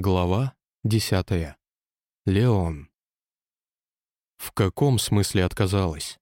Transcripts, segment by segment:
Глава 10. Леон. В каком смысле отказалась?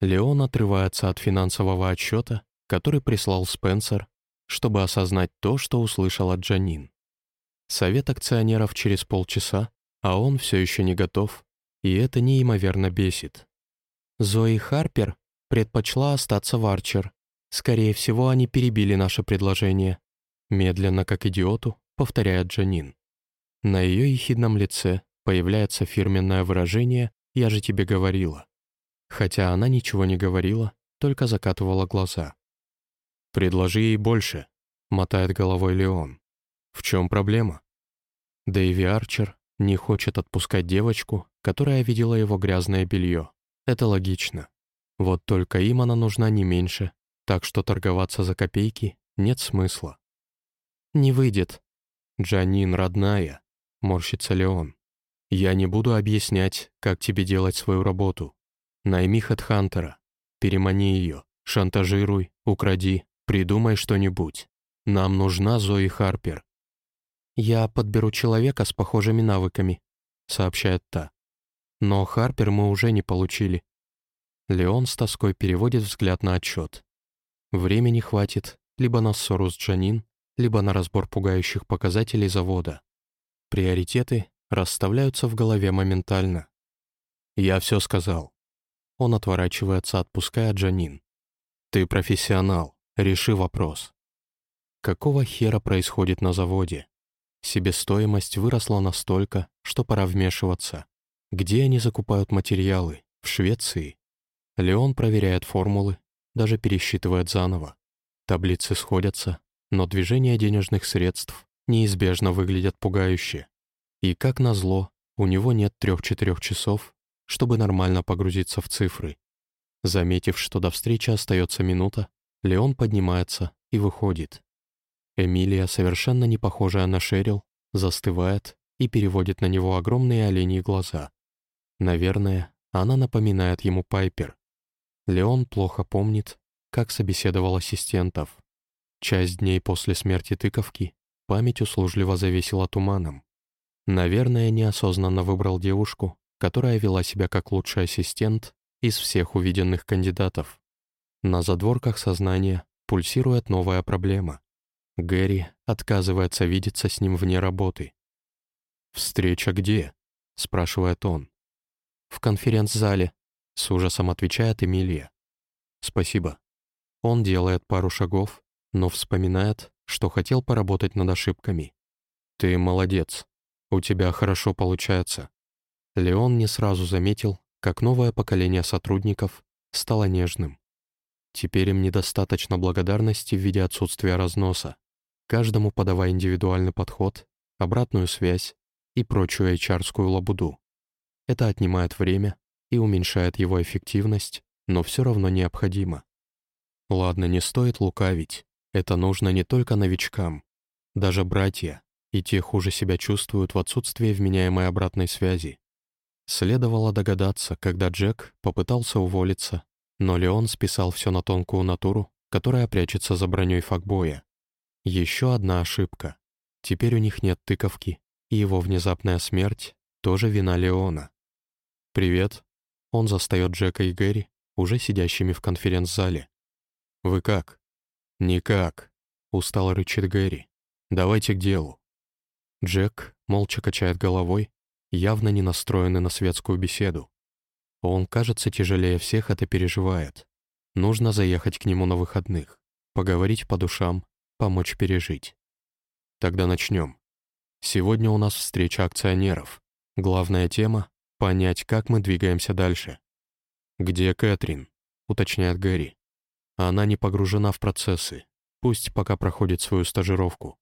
Леон отрывается от финансового отчета, который прислал Спенсер, чтобы осознать то, что услышал от Джанин. Совет акционеров через полчаса, а он все еще не готов, и это неимоверно бесит. Зои Харпер предпочла остаться в Арчер. Скорее всего, они перебили наше предложение. Медленно, как идиоту, повторяет Джанин. На ее ехидном лице появляется фирменное выражение «я же тебе говорила». Хотя она ничего не говорила, только закатывала глаза. «Предложи ей больше», — мотает головой Леон. «В чем проблема?» Дэйви Арчер не хочет отпускать девочку, которая видела его грязное белье. Это логично. Вот только им она нужна не меньше, так что торговаться за копейки нет смысла. «Не выйдет». «Джанин, родная», — морщится Леон. «Я не буду объяснять, как тебе делать свою работу. Найми хедхантера, перемани ее, шантажируй, укради, придумай что-нибудь. Нам нужна Зои Харпер». «Я подберу человека с похожими навыками», — сообщает та. «Но Харпер мы уже не получили». Леон с тоской переводит взгляд на отчет. Времени хватит либо на ссору с Джанин, либо на разбор пугающих показателей завода. Приоритеты расставляются в голове моментально. «Я все сказал». Он отворачивается, отпуская Джанин. «Ты профессионал. Реши вопрос». Какого хера происходит на заводе? Себестоимость выросла настолько, что пора вмешиваться. Где они закупают материалы? В Швеции? Леон проверяет формулы, даже пересчитывает заново. Таблицы сходятся, но движение денежных средств неизбежно выглядят пугающе. И, как назло, у него нет трех-четырех часов, чтобы нормально погрузиться в цифры. Заметив, что до встречи остается минута, Леон поднимается и выходит. Эмилия, совершенно не похожая на Шерил, застывает и переводит на него огромные оленьи глаза. Наверное, она напоминает ему Пайпер. Леон плохо помнит, как собеседовал ассистентов. Часть дней после смерти тыковки Память услужливо завесила туманом. Наверное, неосознанно выбрал девушку, которая вела себя как лучший ассистент из всех увиденных кандидатов. На задворках сознания пульсирует новая проблема. Гэри отказывается видеться с ним вне работы. «Встреча где?» — спрашивает он. «В конференц-зале», — с ужасом отвечает Эмилия. «Спасибо». Он делает пару шагов, но вспоминает, что хотел поработать над ошибками. «Ты молодец. У тебя хорошо получается». Леон не сразу заметил, как новое поколение сотрудников стало нежным. Теперь им недостаточно благодарности в виде отсутствия разноса. Каждому подавая индивидуальный подход, обратную связь и прочую hr лабуду. Это отнимает время и уменьшает его эффективность, но все равно необходимо. Ладно, не стоит лукавить. Это нужно не только новичкам. Даже братья, и те хуже себя чувствуют в отсутствии вменяемой обратной связи. Следовало догадаться, когда Джек попытался уволиться, но Леон списал все на тонкую натуру, которая прячется за броней факбоя. Еще одна ошибка. Теперь у них нет тыковки, и его внезапная смерть — тоже вина Леона. «Привет». Он застает Джека и Гэри, уже сидящими в конференц-зале. «Вы как?» «Никак», — устало рычит Гэри. «Давайте к делу». Джек молча качает головой, явно не настроенный на светскую беседу. Он, кажется, тяжелее всех это переживает. Нужно заехать к нему на выходных, поговорить по душам, помочь пережить. Тогда начнем. Сегодня у нас встреча акционеров. Главная тема — понять, как мы двигаемся дальше. «Где Кэтрин?» — уточняет Гэри. Она не погружена в процессы, пусть пока проходит свою стажировку.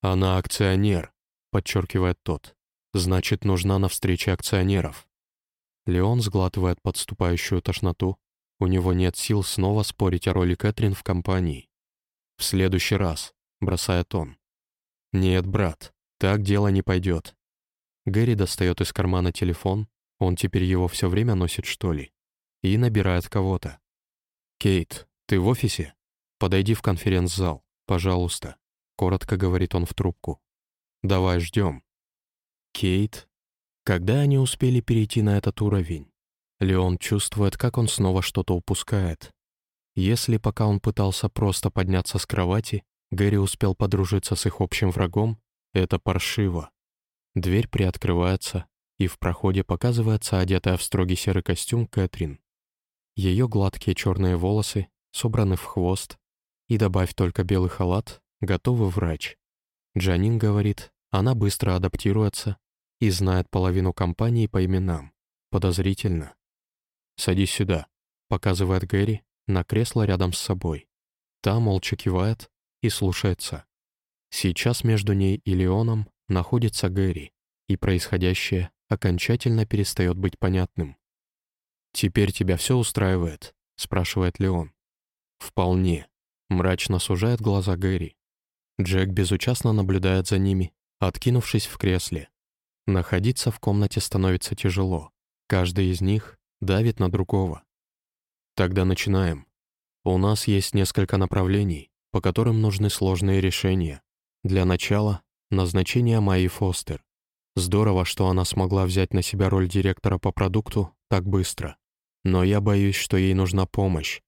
Она акционер, подчеркивает тот. Значит, нужна на встрече акционеров. Леон сглатывает подступающую тошноту. У него нет сил снова спорить о роли Кэтрин в компании. «В следующий раз», — бросает он. «Нет, брат, так дело не пойдет». Гэри достает из кармана телефон, он теперь его все время носит, что ли, и набирает кого-то. «Кейт, «Ты в офисе? Подойди в конференц-зал, пожалуйста», — коротко говорит он в трубку. «Давай, ждем». Кейт. Когда они успели перейти на этот уровень? Леон чувствует, как он снова что-то упускает. Если пока он пытался просто подняться с кровати, Гэри успел подружиться с их общим врагом, это паршиво. Дверь приоткрывается, и в проходе показывается одетая в строгий серый костюм Кэтрин. Ее гладкие черные волосы собраны в хвост, и добавь только белый халат, готовый врач. Джанин говорит, она быстро адаптируется и знает половину компании по именам. Подозрительно. «Садись сюда», — показывает Гэри на кресло рядом с собой. Та молча кивает и слушается. Сейчас между ней и Леоном находится Гэри, и происходящее окончательно перестает быть понятным. «Теперь тебя все устраивает?» — спрашивает Леон. «Вполне», — мрачно сужает глаза Гэри. Джек безучастно наблюдает за ними, откинувшись в кресле. Находиться в комнате становится тяжело. Каждый из них давит на другого. Тогда начинаем. У нас есть несколько направлений, по которым нужны сложные решения. Для начала — назначение Майи Фостер. Здорово, что она смогла взять на себя роль директора по продукту так быстро. Но я боюсь, что ей нужна помощь.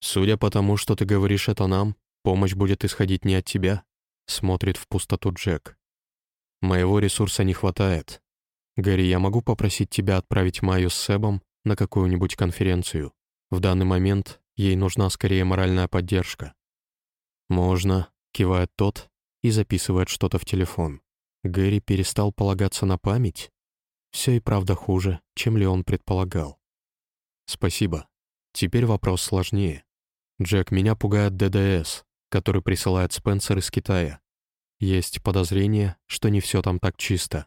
Судя по тому, что ты говоришь это нам, помощь будет исходить не от тебя, смотрит в пустоту Джек. Моего ресурса не хватает. Гэри, я могу попросить тебя отправить Майю с Себом на какую-нибудь конференцию. В данный момент ей нужна скорее моральная поддержка. «Можно», — кивает тот и записывает что-то в телефон. Гэри перестал полагаться на память. Все и правда хуже, чем ли он предполагал. «Спасибо. Теперь вопрос сложнее. Джек, меня пугает ДДС, который присылает Спенсер из Китая. Есть подозрение, что не все там так чисто.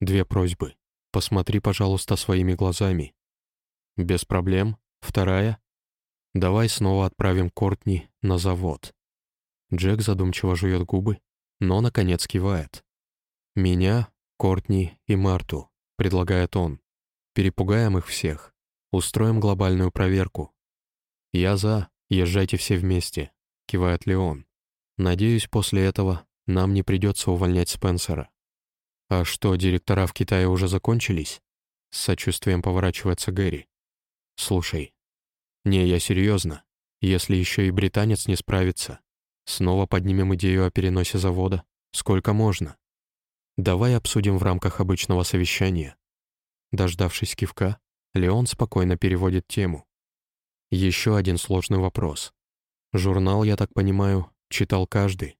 Две просьбы. Посмотри, пожалуйста, своими глазами. Без проблем. Вторая. Давай снова отправим Кортни на завод. Джек задумчиво жует губы, но, наконец, кивает. «Меня, Кортни и Марту», — предлагает он. «Перепугаем их всех. Устроим глобальную проверку». «Я за. Езжайте все вместе», — кивает Леон. «Надеюсь, после этого нам не придется увольнять Спенсера». «А что, директора в Китае уже закончились?» С сочувствием поворачивается Гэри. «Слушай. Не, я серьезно. Если еще и британец не справится, снова поднимем идею о переносе завода. Сколько можно? Давай обсудим в рамках обычного совещания». Дождавшись кивка, Леон спокойно переводит тему. Еще один сложный вопрос. Журнал, я так понимаю, читал каждый.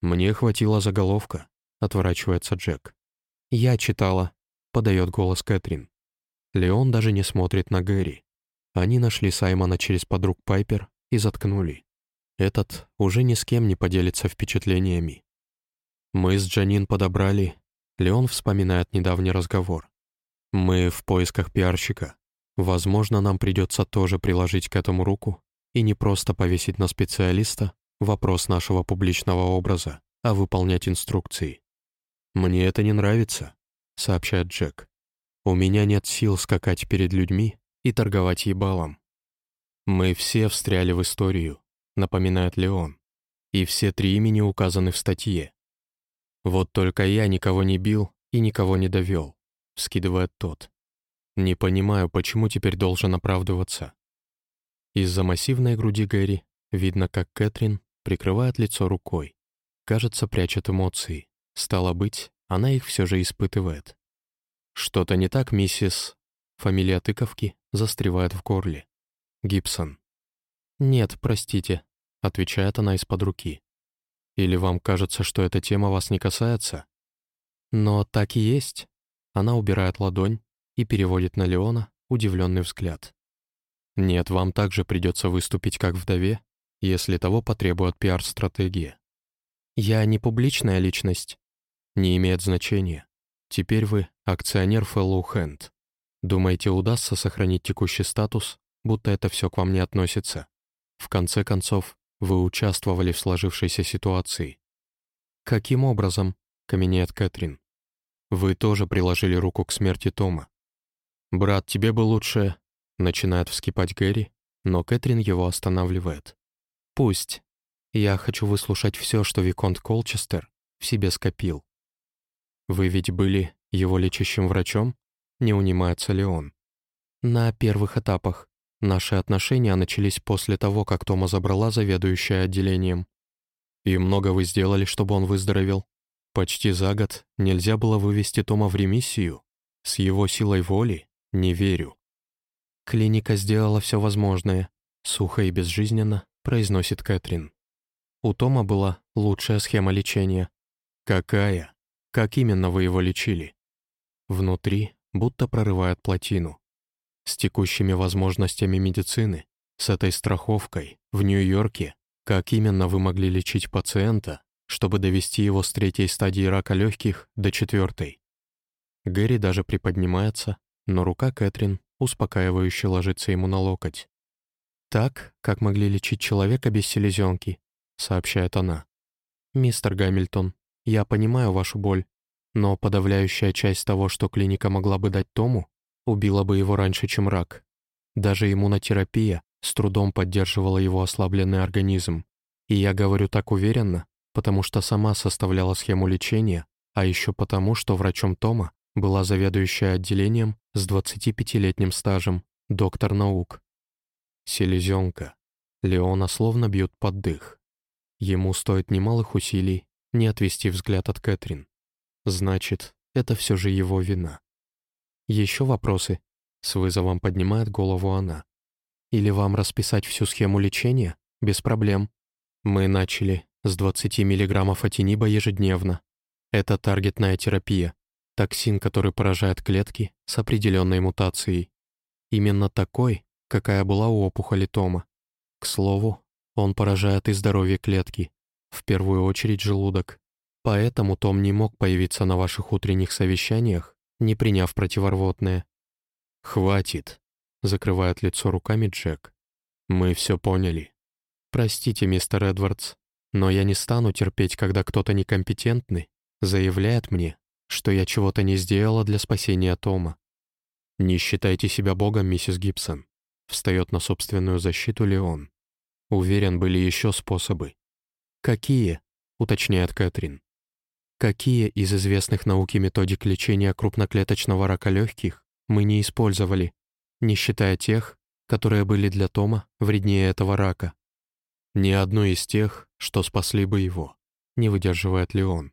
Мне хватило заголовка, отворачивается Джек. «Я читала», — подает голос Кэтрин. Леон даже не смотрит на Гэри. Они нашли Саймона через подруг Пайпер и заткнули. Этот уже ни с кем не поделится впечатлениями. Мы с Джанин подобрали... Леон вспоминает недавний разговор. Мы в поисках пиарщика. Возможно, нам придется тоже приложить к этому руку и не просто повесить на специалиста вопрос нашего публичного образа, а выполнять инструкции. «Мне это не нравится», — сообщает Джек. «У меня нет сил скакать перед людьми и торговать ебалом». «Мы все встряли в историю», — напоминает Леон. «И все три имени указаны в статье». «Вот только я никого не бил и никого не довел», — вскидывает тот. «Не понимаю, почему теперь должен оправдываться». Из-за массивной груди Гэри видно, как Кэтрин прикрывает лицо рукой. Кажется, прячет эмоции. Стало быть, она их все же испытывает. «Что-то не так, миссис...» Фамилия тыковки застревает в горле. «Гибсон». «Нет, простите», — отвечает она из-под руки. «Или вам кажется, что эта тема вас не касается?» «Но так и есть». Она убирает ладонь и переводит на Леона удивленный взгляд. «Нет, вам также придется выступить как вдове, если того потребует пиар-стратегия. Я не публичная личность, не имеет значения. Теперь вы акционер Fellow Hand. Думаете, удастся сохранить текущий статус, будто это все к вам не относится? В конце концов, вы участвовали в сложившейся ситуации. «Каким образом?» — каменеет Кэтрин. «Вы тоже приложили руку к смерти Тома. Брат, тебе бы лучше...» — начинает вскипать Гэри, но Кэтрин его останавливает. «Пусть. Я хочу выслушать все, что Виконт Колчестер в себе скопил. Вы ведь были его лечащим врачом? Не унимается ли он? На первых этапах. Наши отношения начались после того, как Тома забрала заведующая отделением. И много вы сделали, чтобы он выздоровел? Почти за год нельзя было вывести Тома в ремиссию. С его силой воли не верю. Клиника сделала все возможное. Сухо и безжизненно произносит Кэтрин. У Тома была лучшая схема лечения. Какая? Как именно вы его лечили? Внутри будто прорывает плотину. С текущими возможностями медицины, с этой страховкой, в Нью-Йорке, как именно вы могли лечить пациента, чтобы довести его с третьей стадии рака легких до четвертой? Гэри даже приподнимается, но рука Кэтрин успокаивающе ложится ему на локоть. «Так, как могли лечить человека без селезенки», — сообщает она. «Мистер Гамильтон, я понимаю вашу боль, но подавляющая часть того, что клиника могла бы дать Тому, убила бы его раньше, чем рак. Даже иммунотерапия с трудом поддерживала его ослабленный организм. И я говорю так уверенно, потому что сама составляла схему лечения, а еще потому, что врачом Тома была заведующая отделением с 25-летним стажем, доктор наук. Селезенка. Леона словно бьет под дых. Ему стоит немалых усилий не отвести взгляд от Кэтрин. Значит, это все же его вина. Еще вопросы? С вызовом поднимает голову она. Или вам расписать всю схему лечения? Без проблем. Мы начали с 20 миллиграммов атиниба ежедневно. Это таргетная терапия. Токсин, который поражает клетки с определенной мутацией. Именно такой, какая была у опухоли Тома. К слову, он поражает и здоровье клетки, в первую очередь желудок. Поэтому Том не мог появиться на ваших утренних совещаниях, не приняв противорвотное. «Хватит», — закрывает лицо руками Джек. «Мы все поняли. Простите, мистер Эдвардс, но я не стану терпеть, когда кто-то некомпетентный заявляет мне, что я чего-то не сделала для спасения Тома. Не считайте себя богом, миссис Гибсон», — встает на собственную защиту Леон. Уверен, были еще способы. «Какие?» — уточняет Кэтрин. Какие из известных науке методик лечения крупноклеточного рака легких мы не использовали, не считая тех, которые были для Тома вреднее этого рака? Ни одной из тех, что спасли бы его, не выдерживает ли он.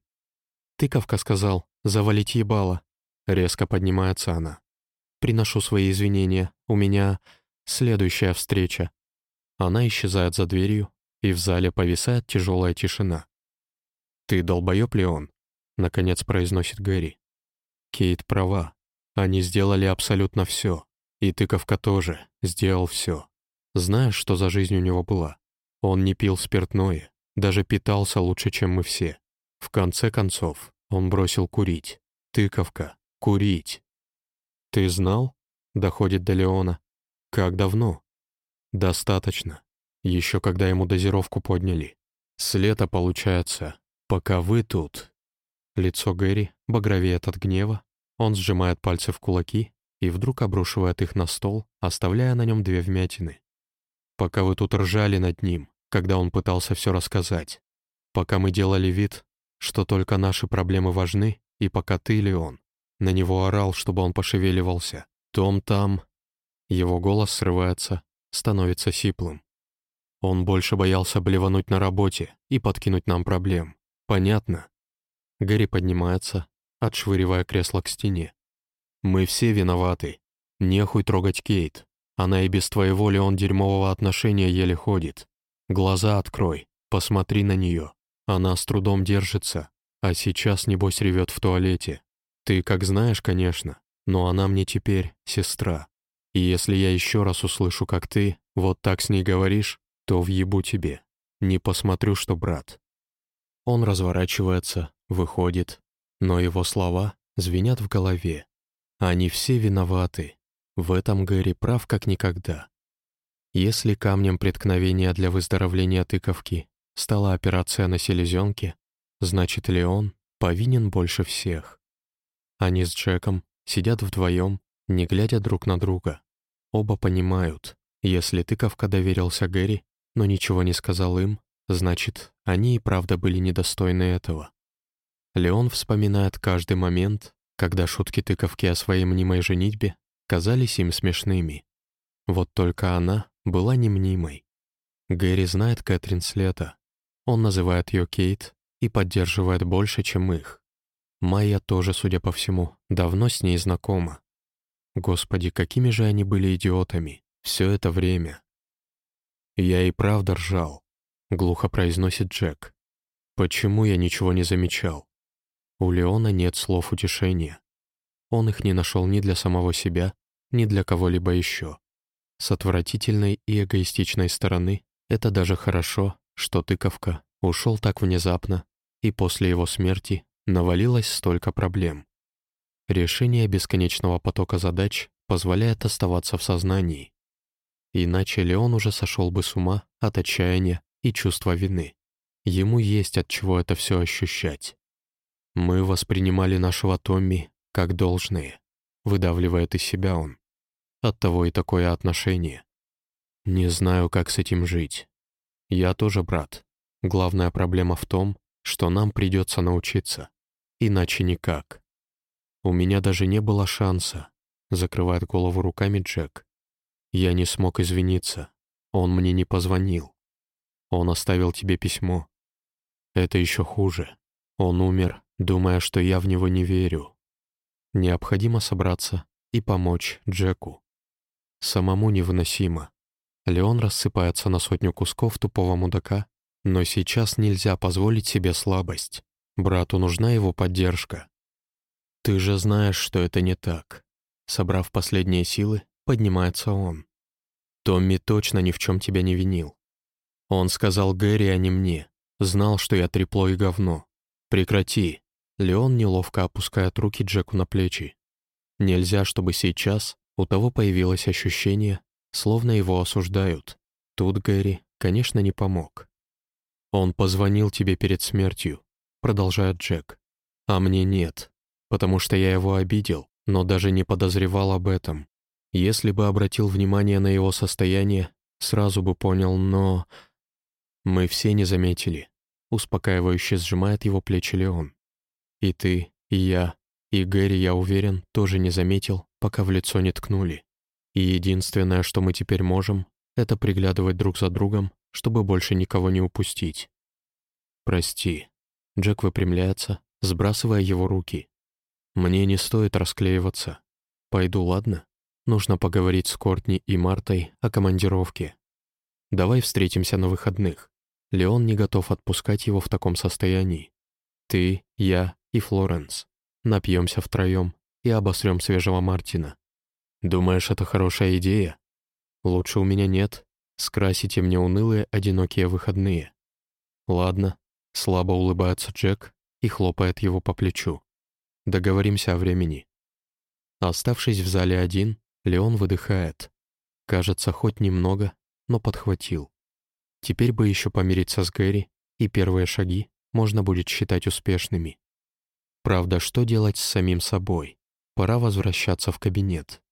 Тыковка сказал «завалить ебало». Резко поднимается она. «Приношу свои извинения. У меня следующая встреча». Она исчезает за дверью, и в зале повисает тяжелая тишина. «Ты долбоёб ли он?» — наконец произносит Гэри. Кейт права. Они сделали абсолютно все. И тыковка тоже сделал все. Знаешь, что за жизнь у него была? Он не пил спиртное, даже питался лучше, чем мы все. В конце концов, он бросил курить. Тыковка. Курить. «Ты знал?» — доходит до Леона. «Как давно?» «Достаточно. Еще когда ему дозировку подняли. С лета, получается, пока вы тут Лицо Гэри багровеет от гнева, он сжимает пальцы в кулаки и вдруг обрушивает их на стол, оставляя на нем две вмятины. Пока вы тут ржали над ним, когда он пытался все рассказать, пока мы делали вид, что только наши проблемы важны, и пока ты или он на него орал, чтобы он пошевеливался, Том там... Его голос срывается, становится сиплым. Он больше боялся блевануть на работе и подкинуть нам проблем. Понятно? Гэри поднимается, отшвыривая кресло к стене. «Мы все виноваты. Нехуй трогать Кейт. Она и без твоей воли он дерьмового отношения еле ходит. Глаза открой, посмотри на нее. Она с трудом держится, а сейчас, небось, ревет в туалете. Ты как знаешь, конечно, но она мне теперь сестра. И если я еще раз услышу, как ты вот так с ней говоришь, то въебу тебе. Не посмотрю, что брат». Он разворачивается, Выходит, но его слова звенят в голове. Они все виноваты. В этом Гэри прав как никогда. Если камнем преткновения для выздоровления тыковки стала операция на селезенке, значит ли он повинен больше всех. Они с Джеком сидят вдвоем, не глядя друг на друга. Оба понимают, если тыковка доверился Гэри, но ничего не сказал им, значит, они и правда были недостойны этого. Леон вспоминает каждый момент, когда шутки тыковки о своей мнимой женитьбе казались им смешными. Вот только она была не мнимой. Гэри знает Кэтрин с лета. Он называет ее Кейт и поддерживает больше, чем их. Майя тоже, судя по всему, давно с ней знакома. Господи, какими же они были идиотами все это время. «Я и правда ржал», — глухо произносит Джек. «Почему я ничего не замечал?» У Леона нет слов утешения. Он их не нашел ни для самого себя, ни для кого-либо еще. С отвратительной и эгоистичной стороны это даже хорошо, что тыковка ушел так внезапно, и после его смерти навалилось столько проблем. Решение бесконечного потока задач позволяет оставаться в сознании. Иначе Леон уже сошел бы с ума от отчаяния и чувства вины. Ему есть от чего это все ощущать. Мы воспринимали нашего Томми как должное, выдавливает из себя он. Оттого и такое отношение. Не знаю, как с этим жить. Я тоже брат. Главная проблема в том, что нам придется научиться. Иначе никак. У меня даже не было шанса, закрывает голову руками Джек. Я не смог извиниться. Он мне не позвонил. Он оставил тебе письмо. Это еще хуже. Он умер, думая, что я в него не верю. Необходимо собраться и помочь Джеку. Самому невыносимо. Леон рассыпается на сотню кусков тупого мудака, но сейчас нельзя позволить себе слабость. Брату нужна его поддержка. Ты же знаешь, что это не так. Собрав последние силы, поднимается он. Томми точно ни в чем тебя не винил. Он сказал Гэри, а не мне. Знал, что я трепло и говно. Прекрати. Леон неловко опускает руки Джеку на плечи. Нельзя, чтобы сейчас у того появилось ощущение, словно его осуждают. Тут Гэри, конечно, не помог. «Он позвонил тебе перед смертью», — продолжает Джек. «А мне нет, потому что я его обидел, но даже не подозревал об этом. Если бы обратил внимание на его состояние, сразу бы понял, но... Мы все не заметили. Успокаивающе сжимает его плечи Леон. И ты, и я, и Гэри, я уверен, тоже не заметил, пока в лицо не ткнули. И единственное, что мы теперь можем, это приглядывать друг за другом, чтобы больше никого не упустить. Прости. Джек выпрямляется, сбрасывая его руки. Мне не стоит расклеиваться. Пойду, ладно? Нужно поговорить с Кортни и Мартой о командировке. Давай встретимся на выходных. Леон не готов отпускать его в таком состоянии. Ты, я и Флоренс. Напьемся втроем и обосрем свежего Мартина. Думаешь, это хорошая идея? Лучше у меня нет. Скрасите мне унылые, одинокие выходные. Ладно. Слабо улыбается Джек и хлопает его по плечу. Договоримся о времени. Оставшись в зале один, Леон выдыхает. Кажется, хоть немного, но подхватил. Теперь бы еще помириться с Гэри, и первые шаги можно будет считать успешными. Правда, что делать с самим собой? Пора возвращаться в кабинет.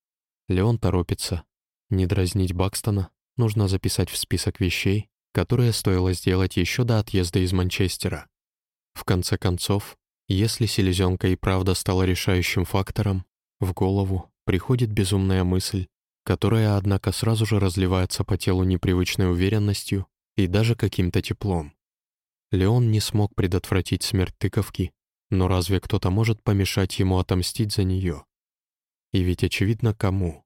Леон торопится. Не дразнить Бакстона нужно записать в список вещей, которые стоило сделать еще до отъезда из Манчестера. В конце концов, если селезенка и правда стала решающим фактором, в голову приходит безумная мысль, которая, однако, сразу же разливается по телу непривычной уверенностью и даже каким-то теплом. Леон не смог предотвратить смерть тыковки, но разве кто-то может помешать ему отомстить за нее? И ведь очевидно кому.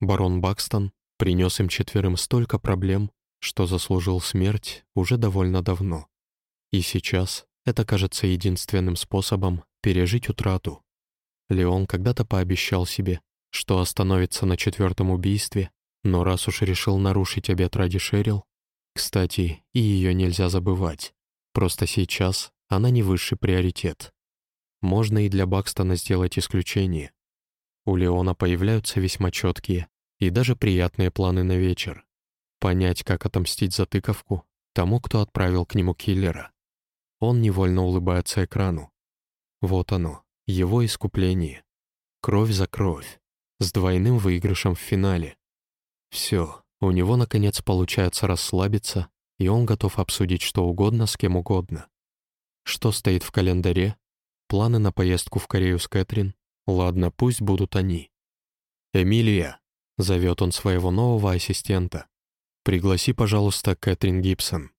Барон Бакстон принес им четверым столько проблем, что заслужил смерть уже довольно давно. И сейчас это кажется единственным способом пережить утрату. Леон когда-то пообещал себе, что остановится на четвертом убийстве, но раз уж решил нарушить обет ради Шерил, кстати, и ее нельзя забывать. Просто сейчас она не высший приоритет. Можно и для Бакстона сделать исключение. У Леона появляются весьма четкие и даже приятные планы на вечер. Понять, как отомстить за тыковку тому, кто отправил к нему киллера. Он невольно улыбается экрану. Вот оно, его искупление. Кровь за кровь с двойным выигрышем в финале. Все, у него наконец получается расслабиться, и он готов обсудить что угодно с кем угодно. Что стоит в календаре? Планы на поездку в Корею с Кэтрин, Ладно, пусть будут они. «Эмилия», — зовет он своего нового ассистента, «пригласи, пожалуйста, Кэтрин Гибсон».